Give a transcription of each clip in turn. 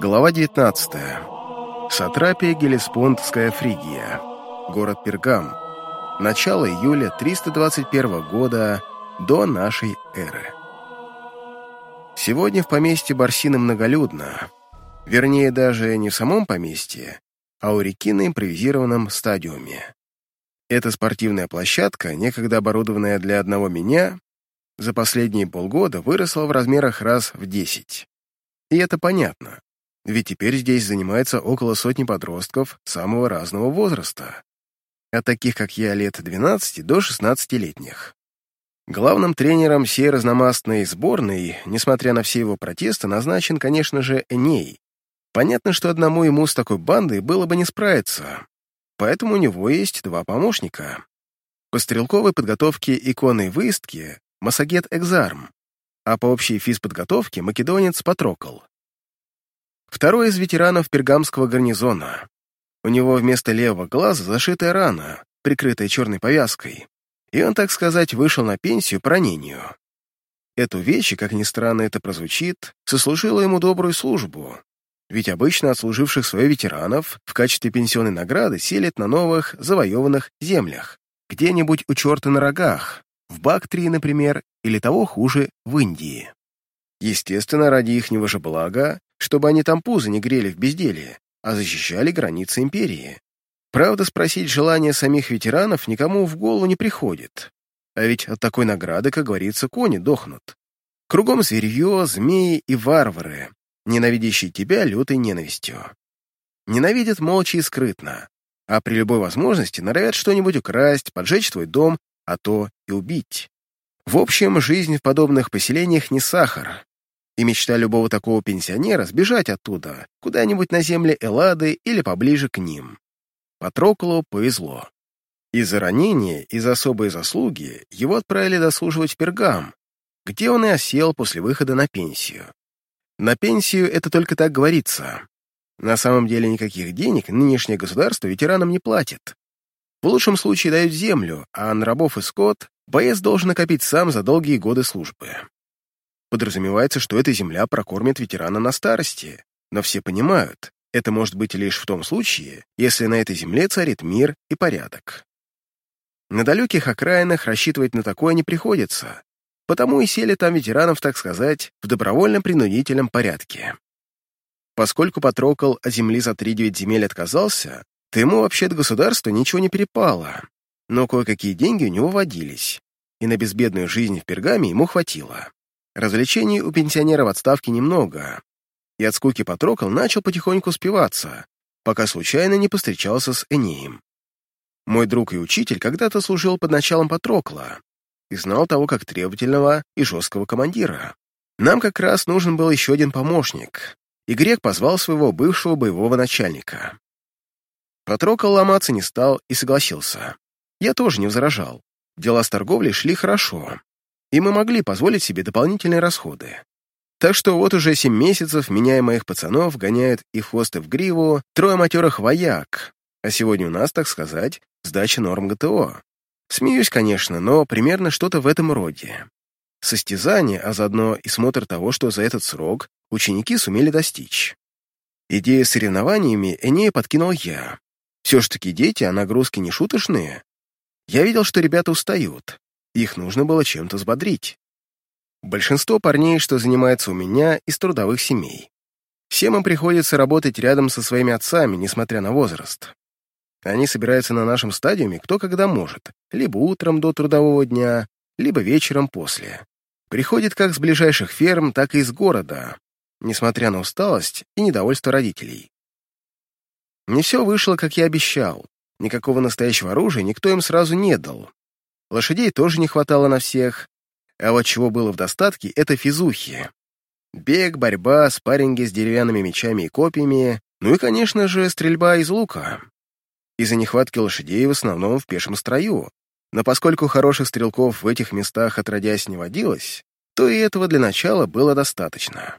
Глава 19. Сатрапия Гелеспондская Фригия. Город Пергам. Начало июля 321 года до нашей эры. Сегодня в поместье Барсины многолюдно. Вернее, даже не в самом поместье, а у реки на импровизированном стадиуме. Эта спортивная площадка, некогда оборудованная для одного меня, за последние полгода выросла в размерах раз в десять. И это понятно, ведь теперь здесь занимается около сотни подростков самого разного возраста, от таких, как я, лет 12 до 16-летних. Главным тренером всей разномастной сборной, несмотря на все его протесты, назначен, конечно же, Эней. Понятно, что одному ему с такой бандой было бы не справиться, поэтому у него есть два помощника. По стрелковой подготовке иконной выездки Массагет Экзарм, а по общей физподготовке македонец Патрокол. Второй из ветеранов пергамского гарнизона. У него вместо левого глаза зашитая рана, прикрытая черной повязкой, и он, так сказать, вышел на пенсию по ранению. Эту вещь, как ни странно это прозвучит, сослужила ему добрую службу, ведь обычно отслуживших своих ветеранов в качестве пенсионной награды селят на новых завоеванных землях, где-нибудь у черта на рогах, в Бактрии, например, или того хуже, в Индии. Естественно, ради ихнего же блага, чтобы они там пузы не грели в безделье, а защищали границы империи. Правда, спросить желание самих ветеранов никому в голову не приходит. А ведь от такой награды, как говорится, кони дохнут. Кругом зверье, змеи и варвары, ненавидящие тебя лютой ненавистью. Ненавидят молча и скрытно, а при любой возможности норовят что-нибудь украсть, поджечь твой дом, а то и убить. В общем, жизнь в подобных поселениях не сахар, и мечта любого такого пенсионера сбежать оттуда, куда-нибудь на земле Эллады или поближе к ним. Патроклу повезло. Из-за ранения, из-за особой заслуги его отправили дослуживать в Пергам, где он и осел после выхода на пенсию. На пенсию это только так говорится. На самом деле никаких денег нынешнее государство ветеранам не платит. В лучшем случае дают землю, а на рабов и скот боец должен накопить сам за долгие годы службы. Подразумевается, что эта земля прокормит ветерана на старости, но все понимают, это может быть лишь в том случае, если на этой земле царит мир и порядок. На далеких окраинах рассчитывать на такое не приходится, потому и сели там ветеранов, так сказать, в добровольно-принудительном порядке. Поскольку Патрокол от земли за три-девять земель отказался, то ему вообще от государства ничего не перепало, но кое-какие деньги у него водились, и на безбедную жизнь в Пергаме ему хватило. Развлечений у пенсионера в отставке немного, и от скуки Патрокол начал потихоньку спиваться, пока случайно не постречался с Энеем. Мой друг и учитель когда-то служил под началом Патрокла и знал того как требовательного и жесткого командира. Нам как раз нужен был еще один помощник, и Грек позвал своего бывшего боевого начальника. Патрокол ломаться не стал и согласился. Я тоже не возражал. Дела с торговлей шли хорошо, и мы могли позволить себе дополнительные расходы. Так что вот уже семь месяцев меня и моих пацанов гоняют и хвост и в гриву трое матерых вояк, а сегодня у нас, так сказать, сдача норм ГТО. Смеюсь, конечно, но примерно что-то в этом роде. Состязание, а заодно и смотр того, что за этот срок ученики сумели достичь. Идею с соревнованиями Энея подкинул я. Все ж таки дети, а нагрузки не шуточные. Я видел, что ребята устают, их нужно было чем-то взбодрить. Большинство парней, что занимается у меня, из трудовых семей. Всем им приходится работать рядом со своими отцами, несмотря на возраст. Они собираются на нашем стадиуме кто когда может, либо утром до трудового дня, либо вечером после. Приходит как с ближайших ферм, так и из города, несмотря на усталость и недовольство родителей. Не все вышло, как я обещал. Никакого настоящего оружия никто им сразу не дал, Лошадей тоже не хватало на всех, а вот чего было в достатке — это физухи. Бег, борьба, спарринги с деревянными мечами и копьями, ну и, конечно же, стрельба из лука. Из-за нехватки лошадей в основном в пешем строю, но поскольку хороших стрелков в этих местах отродясь не водилось, то и этого для начала было достаточно.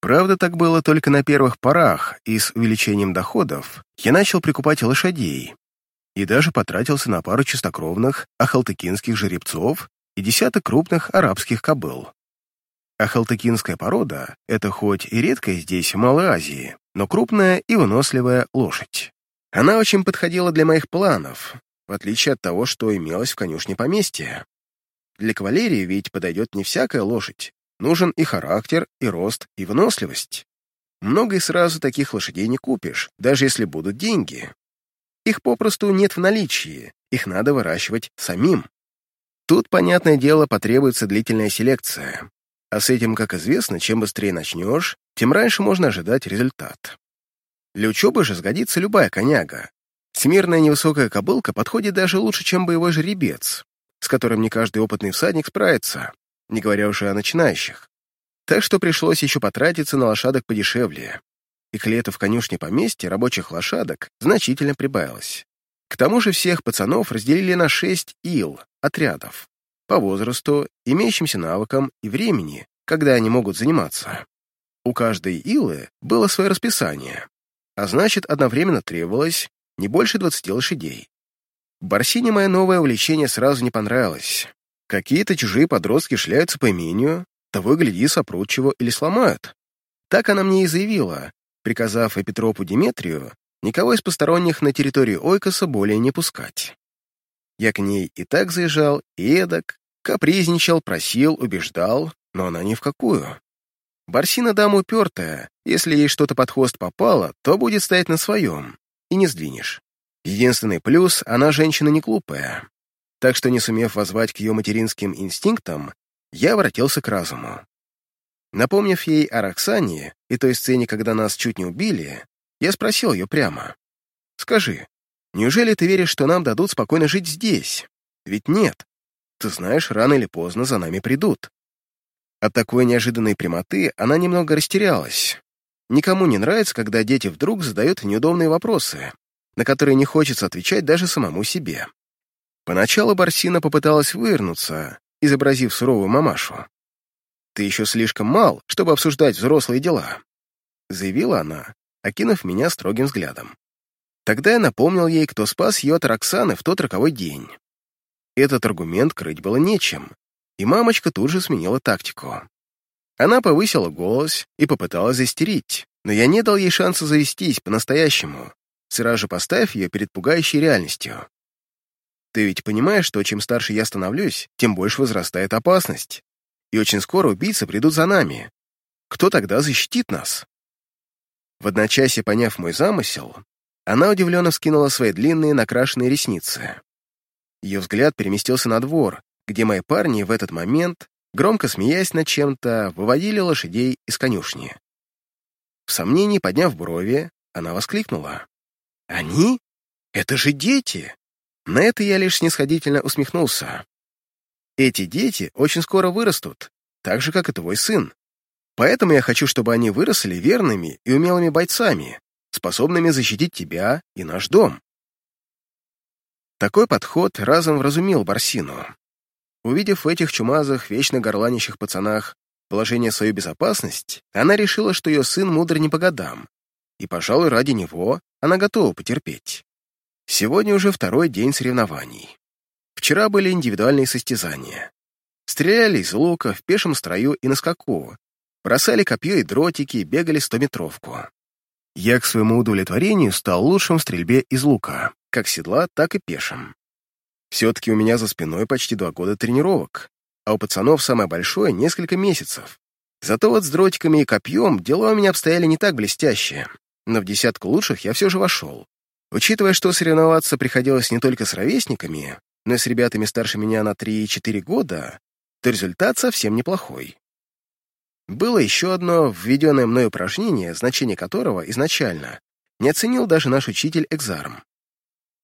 Правда, так было только на первых порах, и с увеличением доходов я начал прикупать лошадей, и даже потратился на пару чистокровных ахалтыкинских жеребцов и десяток крупных арабских кобыл. А халтыкинская порода — это хоть и редкая здесь, в Малой Азии, но крупная и выносливая лошадь. Она очень подходила для моих планов, в отличие от того, что имелось в конюшне поместья. Для кавалерии ведь подойдет не всякая лошадь. Нужен и характер, и рост, и выносливость. Много и сразу таких лошадей не купишь, даже если будут деньги. Их попросту нет в наличии, их надо выращивать самим. Тут, понятное дело, потребуется длительная селекция. А с этим, как известно, чем быстрее начнешь, тем раньше можно ожидать результат. Для учебы же сгодится любая коняга. Смирная невысокая кобылка подходит даже лучше, чем боевой жеребец, с которым не каждый опытный всадник справится, не говоря уже о начинающих. Так что пришлось еще потратиться на лошадок подешевле. И к лету в конюшне поместья рабочих лошадок значительно прибавилось. К тому же всех пацанов разделили на шесть ил, отрядов, по возрасту, имеющимся навыкам и времени, когда они могут заниматься. У каждой илы было свое расписание, а значит, одновременно требовалось не больше 20 лошадей. Барсине мое новое увлечение сразу не понравилось. Какие-то чужие подростки шляются по имению, того, гляди, сопрут чего или сломают. Так она мне и заявила, приказав Эпитропу Диметрию никого из посторонних на территорию Ойкоса более не пускать. Я к ней и так заезжал, и эдак, капризничал, просил, убеждал, но она ни в какую. Барсина дама упертая, если ей что-то под хвост попало, то будет стоять на своем, и не сдвинешь. Единственный плюс — она женщина не глупая. Так что, не сумев воззвать к ее материнским инстинктам, я обратился к разуму. Напомнив ей о Роксане и той сцене, когда нас чуть не убили, я спросил ее прямо. «Скажи, неужели ты веришь, что нам дадут спокойно жить здесь? Ведь нет. Ты знаешь, рано или поздно за нами придут». От такой неожиданной прямоты она немного растерялась. Никому не нравится, когда дети вдруг задают неудобные вопросы, на которые не хочется отвечать даже самому себе. Поначалу Барсина попыталась вывернуться, изобразив суровую мамашу. «Ты еще слишком мал, чтобы обсуждать взрослые дела», заявила она, окинув меня строгим взглядом. Тогда я напомнил ей, кто спас ее от Роксаны в тот роковой день. Этот аргумент крыть было нечем, и мамочка тут же сменила тактику. Она повысила голос и попыталась застерить, но я не дал ей шанса завестись по-настоящему, сразу же поставив ее перед пугающей реальностью. Ты ведь понимаешь, что чем старше я становлюсь, тем больше возрастает опасность, и очень скоро убийцы придут за нами. Кто тогда защитит нас? В одночасье поняв мой замысел, она удивленно вскинула свои длинные накрашенные ресницы. Ее взгляд переместился на двор, где мои парни в этот момент, громко смеясь над чем-то, выводили лошадей из конюшни. В сомнении, подняв брови, она воскликнула. «Они? Это же дети!» На это я лишь снисходительно усмехнулся. «Эти дети очень скоро вырастут, так же, как и твой сын. Поэтому я хочу, чтобы они выросли верными и умелыми бойцами, способными защитить тебя и наш дом. Такой подход разом вразумил Барсину. Увидев в этих чумазах, вечно горланящих пацанах положение свою безопасность, она решила, что ее сын мудр не по годам, и, пожалуй, ради него она готова потерпеть. Сегодня уже второй день соревнований. Вчера были индивидуальные состязания. Стреляли из лука в пешем строю и на скаку, бросали копье и дротики, бегали стометровку. Я к своему удовлетворению стал лучшим в стрельбе из лука, как седла, так и пешим. Все-таки у меня за спиной почти два года тренировок, а у пацанов самое большое — несколько месяцев. Зато вот с дротиками и копьем дела у меня обстояли не так блестяще, но в десятку лучших я все же вошел. Учитывая, что соревноваться приходилось не только с ровесниками, но с ребятами старше меня на 3-4 года, то результат совсем неплохой. Было еще одно введенное мной упражнение, значение которого изначально не оценил даже наш учитель Экзарм.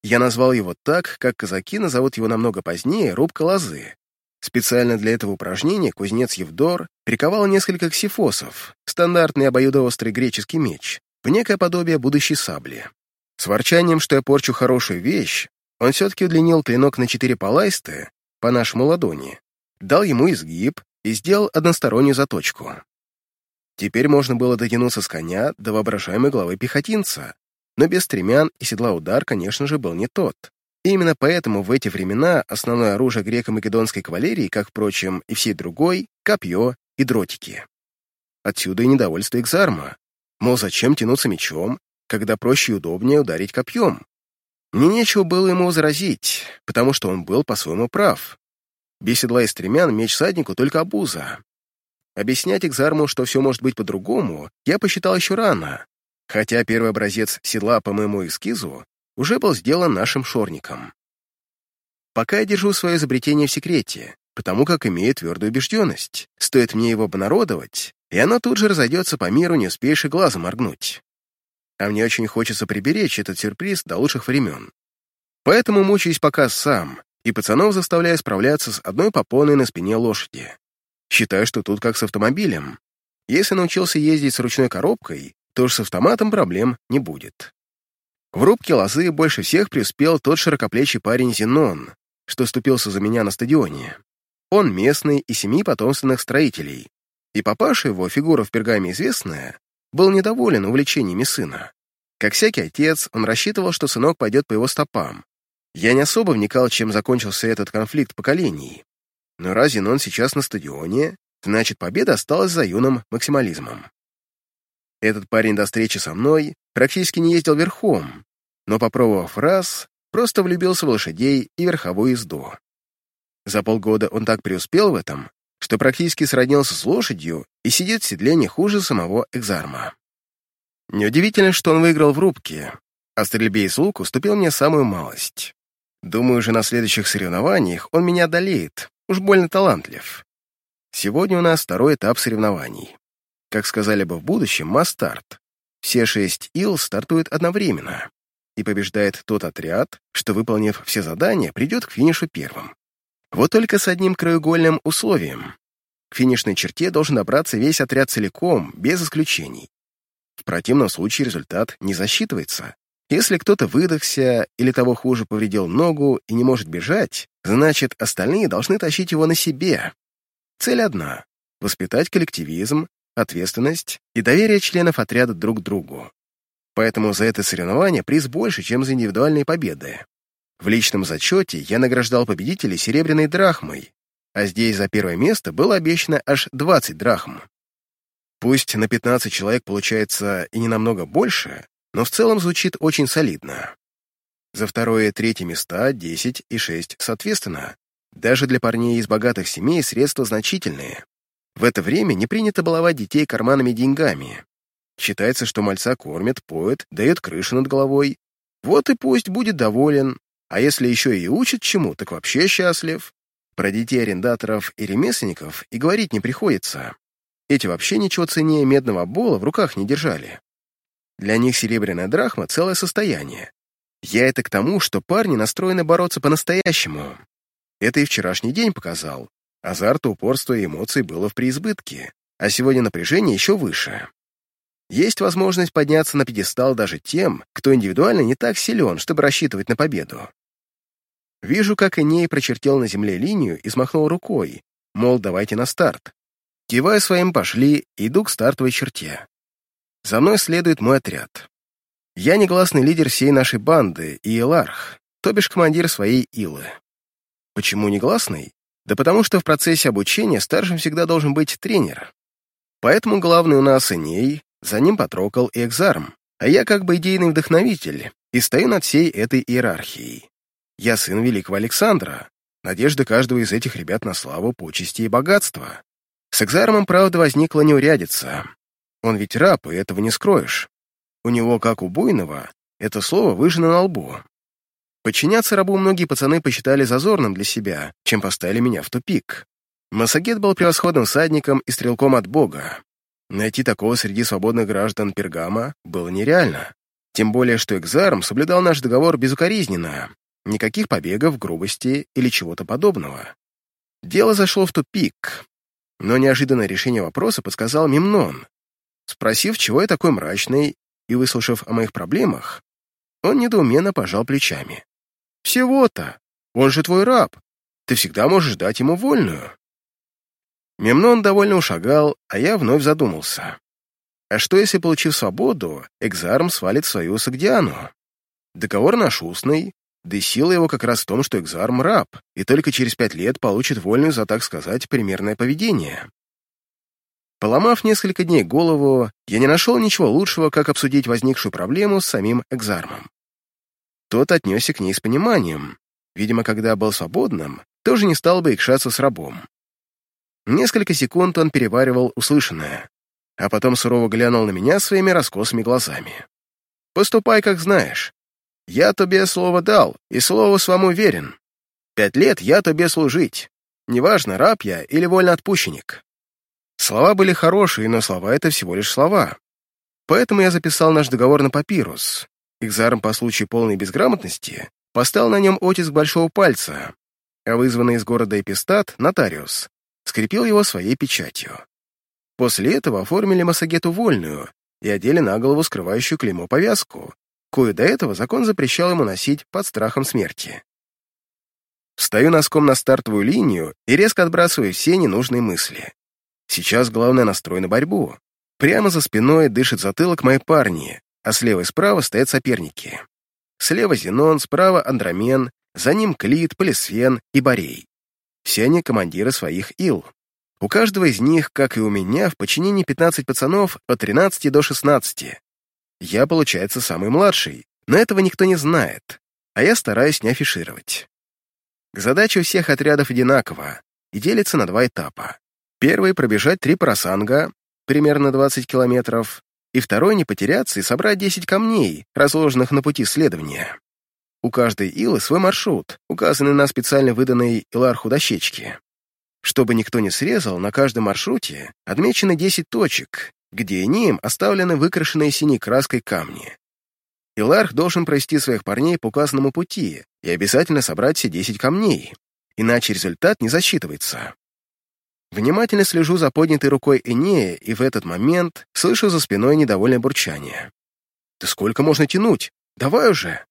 Я назвал его так, как казаки назовут его намного позднее рубка лозы. Специально для этого упражнения кузнец Евдор приковал несколько ксифосов, стандартный обоюдоострый греческий меч, в некое подобие будущей сабли. С ворчанием, что я порчу хорошую вещь, он все-таки удлинил клинок на четыре палайсты, по нашему ладони, дал ему изгиб и сделал одностороннюю заточку. Теперь можно было дотянуться с коня до воображаемой головы пехотинца, но без стремян и седла удар, конечно же, был не тот. И именно поэтому в эти времена основное оружие греко-македонской кавалерии, как, впрочем, и всей другой, копье и дротики. Отсюда и недовольство Экзарма. Мол, зачем тянуться мечом, когда проще и удобнее ударить копьем? Мне нечего было ему возразить, потому что он был по-своему прав. Без седла и стремян меч саднику только обуза. Объяснять Экзарму, что все может быть по-другому, я посчитал еще рано, хотя первый образец седла по моему эскизу уже был сделан нашим шорником. Пока я держу свое изобретение в секрете, потому как имею твердую убежденность. Стоит мне его обнародовать, и оно тут же разойдется по миру, не успеешь и глазом моргнуть. А мне очень хочется приберечь этот сюрприз до лучших времен. Поэтому мучаюсь пока сам, и пацанов заставляю справляться с одной попоной на спине лошади. Считаю, что тут как с автомобилем. Если научился ездить с ручной коробкой, то уж с автоматом проблем не будет. В рубке лозы больше всех преуспел тот широкоплечий парень Зенон, что ступился за меня на стадионе. Он местный и семи потомственных строителей, и папаша его, фигура в пергаме известная, был недоволен увлечениями сына. Как всякий отец, он рассчитывал, что сынок пойдет по его стопам. Я не особо вникал, чем закончился этот конфликт поколений. Но разве он сейчас на стадионе, значит, победа осталась за юным максимализмом. Этот парень до встречи со мной практически не ездил верхом, но, попробовав раз, просто влюбился в лошадей и верховую езду. За полгода он так преуспел в этом, что практически сроднился с лошадью и сидит в седле не хуже самого Экзарма. Неудивительно, что он выиграл в рубке, а стрельбе из лука уступил мне самую малость. Думаю, уже на следующих соревнованиях он меня одолеет, уж больно талантлив. Сегодня у нас второй этап соревнований. Как сказали бы в будущем, мастарт. Все шесть ил стартуют одновременно, и побеждает тот отряд, что, выполнив все задания, придет к финишу первым. Вот только с одним краеугольным условием. К финишной черте должен добраться весь отряд целиком, без исключений. В противном случае результат не засчитывается. Если кто-то выдохся или того хуже повредил ногу и не может бежать, значит, остальные должны тащить его на себе. Цель одна — воспитать коллективизм, ответственность и доверие членов отряда друг к другу. Поэтому за это соревнование приз больше, чем за индивидуальные победы. В личном зачете я награждал победителей серебряной драхмой, а здесь за первое место было обещано аж 20 драхм. Пусть на 15 человек получается и не намного больше, но в целом звучит очень солидно. За второе и третье места 10 и 6 соответственно. Даже для парней из богатых семей средства значительные. В это время не принято баловать детей карманными деньгами. Считается, что мальца кормят, поют, дают крышу над головой. Вот и пусть будет доволен, а если еще и учит чему, так вообще счастлив. Про детей арендаторов и ремесленников и говорить не приходится. Эти вообще ничего ценнее медного бола в руках не держали. Для них серебряная драхма — целое состояние. Я это к тому, что парни настроены бороться по-настоящему. Это и вчерашний день показал. Азарта, упорства и эмоций было в преизбытке, а сегодня напряжение еще выше. Есть возможность подняться на пьедестал даже тем, кто индивидуально не так силен, чтобы рассчитывать на победу. Вижу, как Эней прочертил на земле линию и смахнул рукой, мол, давайте на старт. Кивая своим «пошли», иду к стартовой черте. За мной следует мой отряд. Я негласный лидер всей нашей банды и Эларх, то бишь командир своей Илы. Почему негласный? Да потому что в процессе обучения старшим всегда должен быть тренер. Поэтому главный у нас Эней, за ним Патрокол и Экзарм, а я как бы идейный вдохновитель и стою над всей этой иерархией. Я сын великого Александра. Надежда каждого из этих ребят на славу, почести и богатство. С Экзармом, правда, возникла неурядица. Он ведь раб, и этого не скроешь. У него, как у буйного, это слово выжжено на лбу. Подчиняться рабу многие пацаны посчитали зазорным для себя, чем поставили меня в тупик. Массагет был превосходным садником и стрелком от бога. Найти такого среди свободных граждан Пергама было нереально. Тем более, что Экзарм соблюдал наш договор безукоризненно, Никаких побегов, грубости или чего-то подобного. Дело зашло в тупик, но неожиданное решение вопроса подсказал Мемнон. Спросив, чего я такой мрачный, и выслушав о моих проблемах, он недоуменно пожал плечами. «Всего-то! Он же твой раб! Ты всегда можешь дать ему вольную!» Мемнон довольно ушагал, а я вновь задумался. А что, если, получив свободу, Экзарм свалит свою Сагдиану? Договор наш устный, да и сила его как раз в том, что Экзарм раб, и только через пять лет получит вольную за, так сказать, примерное поведение. Поломав несколько дней голову, я не нашел ничего лучшего, как обсудить возникшую проблему с самим Экзармом. Тот отнесся к ней с пониманием. Видимо, когда был свободным, тоже не стал бы икшаться с рабом. Несколько секунд он переваривал услышанное, а потом сурово глянул на меня своими раскосыми глазами. «Поступай, как знаешь. Я тебе слово дал, и слово своему уверен. Пять лет я тебе служить. Неважно, раб я или вольноотпущенник. Слова были хорошие, но слова — это всего лишь слова. Поэтому я записал наш договор на папирус. Экзарм по случаю полной безграмотности поставил на нем оттиск большого пальца, а вызванный из города эпистат, нотариус, скрепил его своей печатью. После этого оформили Массагету вольную и одели на голову скрывающую клеймо повязку, кою до этого закон запрещал ему носить под страхом смерти. Встаю носком на стартовую линию и резко отбрасываю все ненужные мысли. Сейчас главное настрой на борьбу. Прямо за спиной дышит затылок моей парни, а слева и справа стоят соперники. Слева Зенон, справа Андромен, за ним Клит, Полисфен и Борей. Все они командиры своих ил. У каждого из них, как и у меня, в подчинении 15 пацанов от 13 до 16. Я, получается, самый младший, но этого никто не знает, а я стараюсь не афишировать. Задача у всех отрядов одинакова и делится на два этапа. Первый — пробежать три просанга, примерно 20 километров, и второй — не потеряться и собрать 10 камней, разложенных на пути следования. У каждой илы свой маршрут, указанный на специально выданной иларху дощечке. Чтобы никто не срезал, на каждом маршруте отмечены 10 точек, где ним оставлены выкрашенные синей краской камни. Иларх должен провести своих парней по указанному пути и обязательно собрать все 10 камней, иначе результат не засчитывается. Внимательно слежу за поднятой рукой Энея, и в этот момент слышу за спиной недовольное бурчание. «Да сколько можно тянуть? Давай уже!»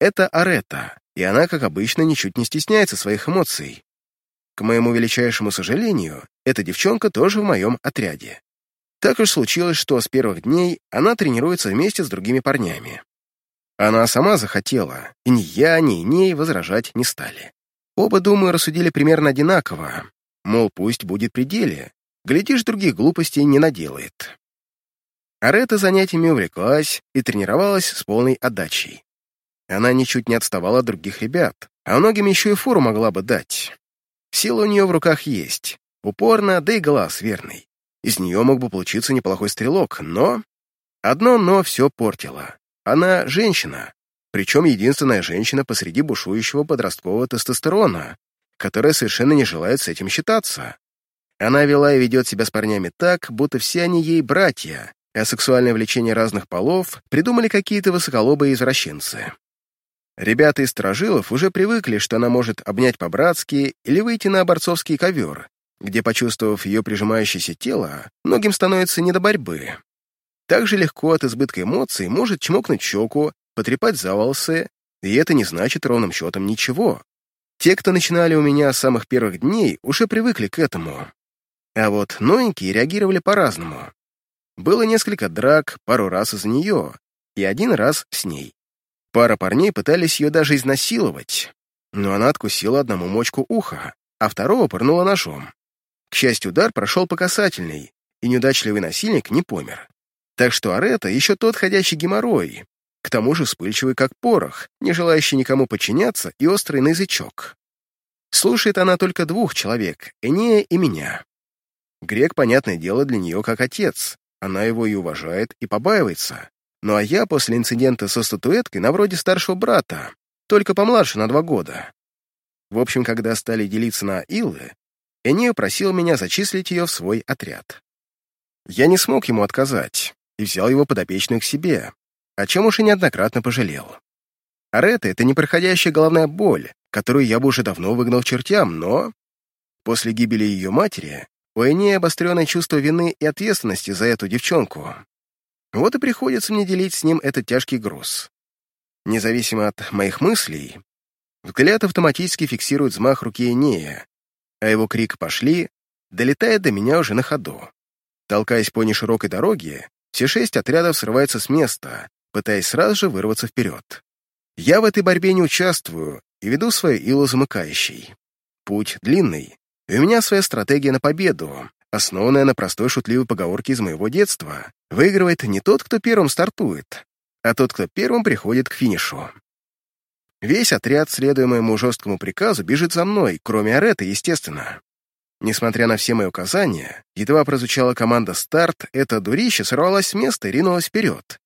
Это Арета, и она, как обычно, ничуть не стесняется своих эмоций. К моему величайшему сожалению, эта девчонка тоже в моем отряде. Так уж случилось, что с первых дней она тренируется вместе с другими парнями. Она сама захотела, и ни я, ни ней возражать не стали. Оба, думаю, рассудили примерно одинаково, Мол, пусть будет при деле. Глядишь, других глупостей не наделает. Арета занятиями увлеклась и тренировалась с полной отдачей. Она ничуть не отставала от других ребят, а многим еще и фору могла бы дать. Сила у нее в руках есть, упорно, да и глаз верный. Из нее мог бы получиться неплохой стрелок, но... Одно «но» все портило. Она женщина, причем единственная женщина посреди бушующего подросткового тестостерона, которая совершенно не желает с этим считаться. Она вела и ведет себя с парнями так, будто все они ей братья, а сексуальное влечение разных полов придумали какие-то высоколобые извращенцы. Ребята из сторожилов уже привыкли, что она может обнять по-братски или выйти на борцовский ковер, где, почувствовав ее прижимающееся тело, многим становится не до борьбы. Так же легко от избытка эмоций может чмокнуть щеку, потрепать за волосы, и это не значит ровным счетом ничего. Те, кто начинали у меня с самых первых дней, уже привыкли к этому. А вот новенькие реагировали по-разному. Было несколько драк, пару раз из-за нее, и один раз с ней. Пара парней пытались ее даже изнасиловать, но она откусила одному мочку уха, а второго пырнула ножом. К счастью, удар прошел по касательной, и неудачливый насильник не помер. Так что Арета еще тот ходящий геморрой, к тому же вспыльчивый как порох, не желающий никому подчиняться и острый на язычок. Слушает она только двух человек, Энея и меня. Грек, понятное дело, для нее как отец, она его и уважает, и побаивается. Ну а я после инцидента со статуэткой на вроде старшего брата, только помладше на два года. В общем, когда стали делиться на Илы, Энея просил меня зачислить ее в свой отряд. Я не смог ему отказать и взял его подопечную к себе, о чем уж и неоднократно пожалел. Арета — это непроходящая головная боль, которую я бы уже давно выгнал чертям, но... После гибели ее матери у Энея обостренное чувство вины и ответственности за эту девчонку. Вот и приходится мне делить с ним этот тяжкий груз. Независимо от моих мыслей, взгляд автоматически фиксирует взмах руки Энея, а его крик «пошли» долетает до меня уже на ходу. Толкаясь по неширокой дороге, все шесть отрядов срываются с места, пытаясь сразу же вырваться вперед. Я в этой борьбе не участвую и веду свою илу замыкающей. Путь длинный, и у меня своя стратегия на победу, основанная на простой шутливой поговорке из моего детства. Выигрывает не тот, кто первым стартует, а тот, кто первым приходит к финишу. Весь отряд, следуя моему жесткому приказу, бежит за мной, кроме Ареты, естественно. Несмотря на все мои указания, едва прозвучала команда «Старт», это дурище сорвалась с места и ринулась вперед.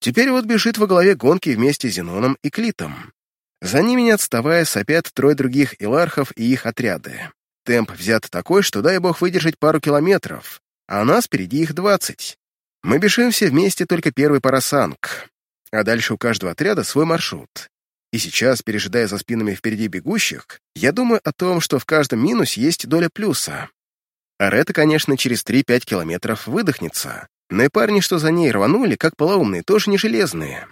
Теперь вот бежит во главе гонки вместе с Зеноном и Клитом. За ними, не отставая, сопят трое других илархов и их отряды. Темп взят такой, что дай бог выдержать пару километров, а нас впереди их двадцать. Мы бежим все вместе только первый парасанг, а дальше у каждого отряда свой маршрут. И сейчас, пережидая за спинами впереди бегущих, я думаю о том, что в каждом минусе есть доля плюса. Арета, конечно, через 3-5 километров выдохнется, но и парни, что за ней рванули, как полоумные, тоже не железные.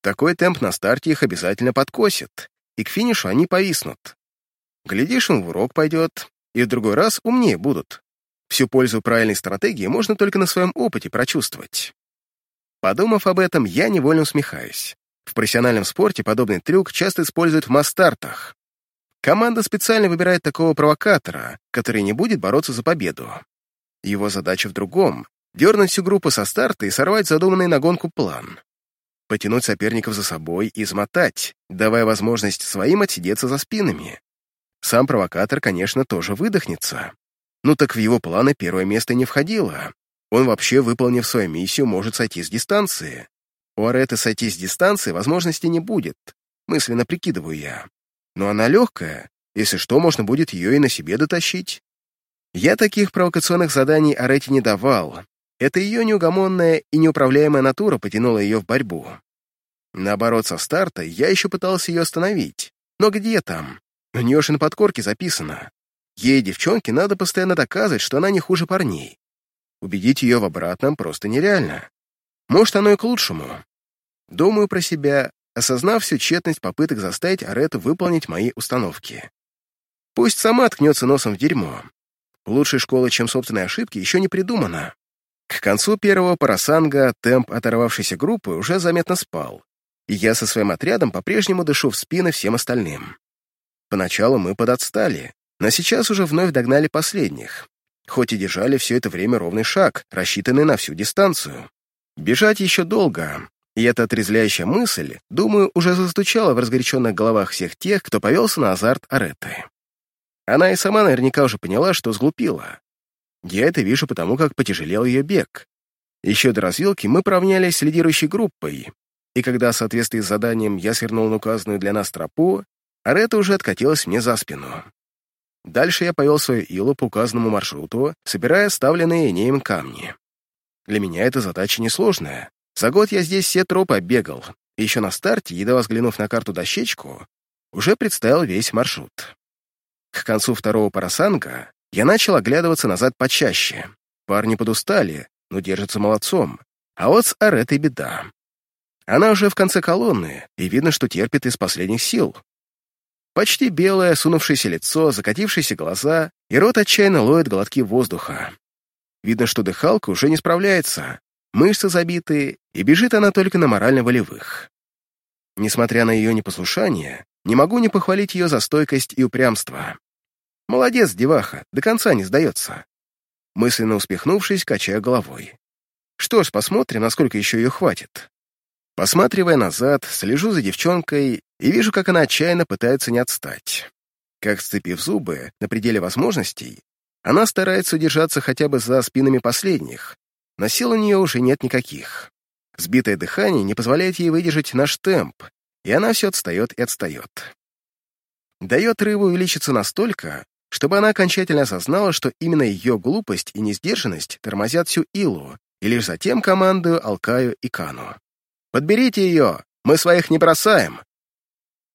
Такой темп на старте их обязательно подкосит, и к финишу они повиснут. Глядишь, им в урок пойдет, и в другой раз умнее будут. Всю пользу правильной стратегии можно только на своем опыте прочувствовать. Подумав об этом, я невольно усмехаюсь. В профессиональном спорте подобный трюк часто используют в мастартах. Команда специально выбирает такого провокатора, который не будет бороться за победу. Его задача в другом — дернуть всю группу со старта и сорвать задуманный на гонку план потянуть соперников за собой и измотать, давая возможность своим отсидеться за спинами. Сам провокатор, конечно, тоже выдохнется. Ну так в его планы первое место не входило. Он вообще, выполнив свою миссию, может сойти с дистанции. У Ареты сойти с дистанции возможности не будет, мысленно прикидываю я. Но она легкая, если что, можно будет ее и на себе дотащить. Я таких провокационных заданий Арете не давал, это ее неугомонная и неуправляемая натура потянула ее в борьбу. Наоборот, со старта я еще пытался ее остановить. Но где там? У нее же на подкорке записано. Ей, девчонке, надо постоянно доказывать, что она не хуже парней. Убедить ее в обратном просто нереально. Может, оно и к лучшему. Думаю про себя, осознав всю тщетность попыток заставить Арету выполнить мои установки. Пусть сама ткнется носом в дерьмо. Лучшей школы, чем собственные ошибки, еще не придумано. К концу первого парасанга темп оторвавшейся группы уже заметно спал, и я со своим отрядом по-прежнему дышу в спины всем остальным. Поначалу мы подотстали, но сейчас уже вновь догнали последних, хоть и держали все это время ровный шаг, рассчитанный на всю дистанцию. Бежать еще долго, и эта отрезвляющая мысль, думаю, уже застучала в разгоряченных головах всех тех, кто повелся на азарт Ареты. Она и сама наверняка уже поняла, что сглупила. Я это вижу потому, как потяжелел ее бег. Еще до развилки мы поравнялись с лидирующей группой, и когда в соответствии с заданием я свернул на указанную для нас тропу, Арета уже откатилась мне за спину. Дальше я повел свою илу по указанному маршруту, собирая ставленные неем камни. Для меня эта задача несложная. За год я здесь все тропы оббегал, и еще на старте, едва взглянув на карту дощечку, уже представил весь маршрут. К концу второго парасанга я начал оглядываться назад почаще. Парни подустали, но держатся молодцом. А вот с Аретой беда. Она уже в конце колонны, и видно, что терпит из последних сил. Почти белое, сунувшееся лицо, закатившиеся глаза, и рот отчаянно лоет глотки воздуха. Видно, что дыхалка уже не справляется, мышцы забиты, и бежит она только на морально-волевых. Несмотря на ее непослушание, не могу не похвалить ее за стойкость и упрямство. Молодец, деваха, до конца не сдается. Мысленно успехнувшись, качаю головой. Что ж, посмотрим, насколько еще ее хватит. Посматривая назад, слежу за девчонкой и вижу, как она отчаянно пытается не отстать. Как, сцепив зубы на пределе возможностей, она старается удержаться хотя бы за спинами последних, но сил у нее уже нет никаких. Сбитое дыхание не позволяет ей выдержать наш темп, и она все отстает и отстает. Дает рыбу увеличиться настолько, чтобы она окончательно осознала, что именно ее глупость и несдержанность тормозят всю Илу, и лишь затем командую Алкаю и Кану. «Подберите ее! Мы своих не бросаем!»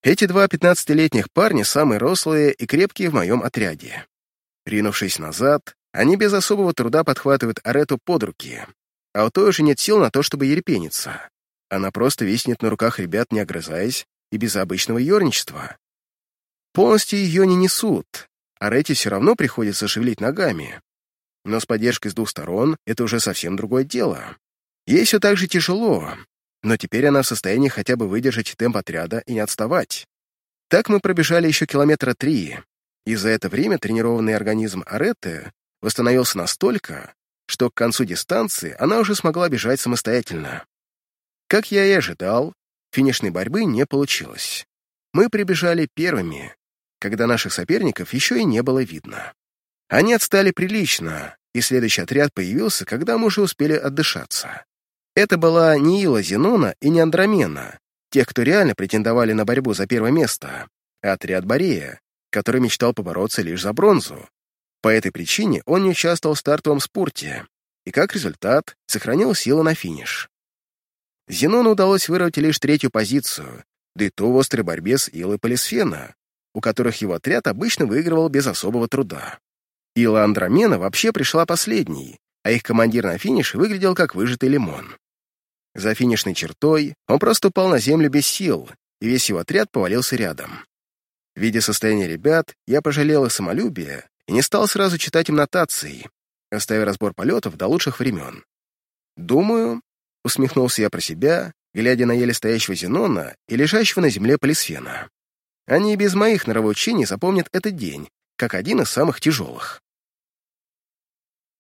Эти два пятнадцатилетних парня самые рослые и крепкие в моем отряде. Ринувшись назад, они без особого труда подхватывают Арету под руки, а у той уже нет сил на то, чтобы ерепениться. Она просто виснет на руках ребят, не огрызаясь, и без обычного ерничества. Полностью ее не несут, а Ретти все равно приходится шевелить ногами. Но с поддержкой с двух сторон это уже совсем другое дело. Ей все так же тяжело, но теперь она в состоянии хотя бы выдержать темп отряда и не отставать. Так мы пробежали еще километра три, и за это время тренированный организм Аретты восстановился настолько, что к концу дистанции она уже смогла бежать самостоятельно. Как я и ожидал, финишной борьбы не получилось. Мы прибежали первыми, когда наших соперников еще и не было видно. Они отстали прилично, и следующий отряд появился, когда мы уже успели отдышаться. Это была не Ила Зенона и не Андромена, тех, кто реально претендовали на борьбу за первое место, а отряд Борея, который мечтал побороться лишь за бронзу. По этой причине он не участвовал в стартовом спорте и, как результат, сохранил силы на финиш. Зенону удалось вырвать лишь третью позицию, да и то в острой борьбе с Илой Полисфена, у которых его отряд обычно выигрывал без особого труда. Ила Андромена вообще пришла последней, а их командир на финише выглядел как выжатый лимон. За финишной чертой он просто упал на землю без сил, и весь его отряд повалился рядом. Видя состояние ребят, я пожалел их самолюбие и не стал сразу читать им нотации, оставив разбор полетов до лучших времен. Думаю, усмехнулся я про себя, глядя на еле стоящего Зенона и лежащего на земле Полисфена. Они и без моих норовоучений запомнят этот день, как один из самых тяжелых.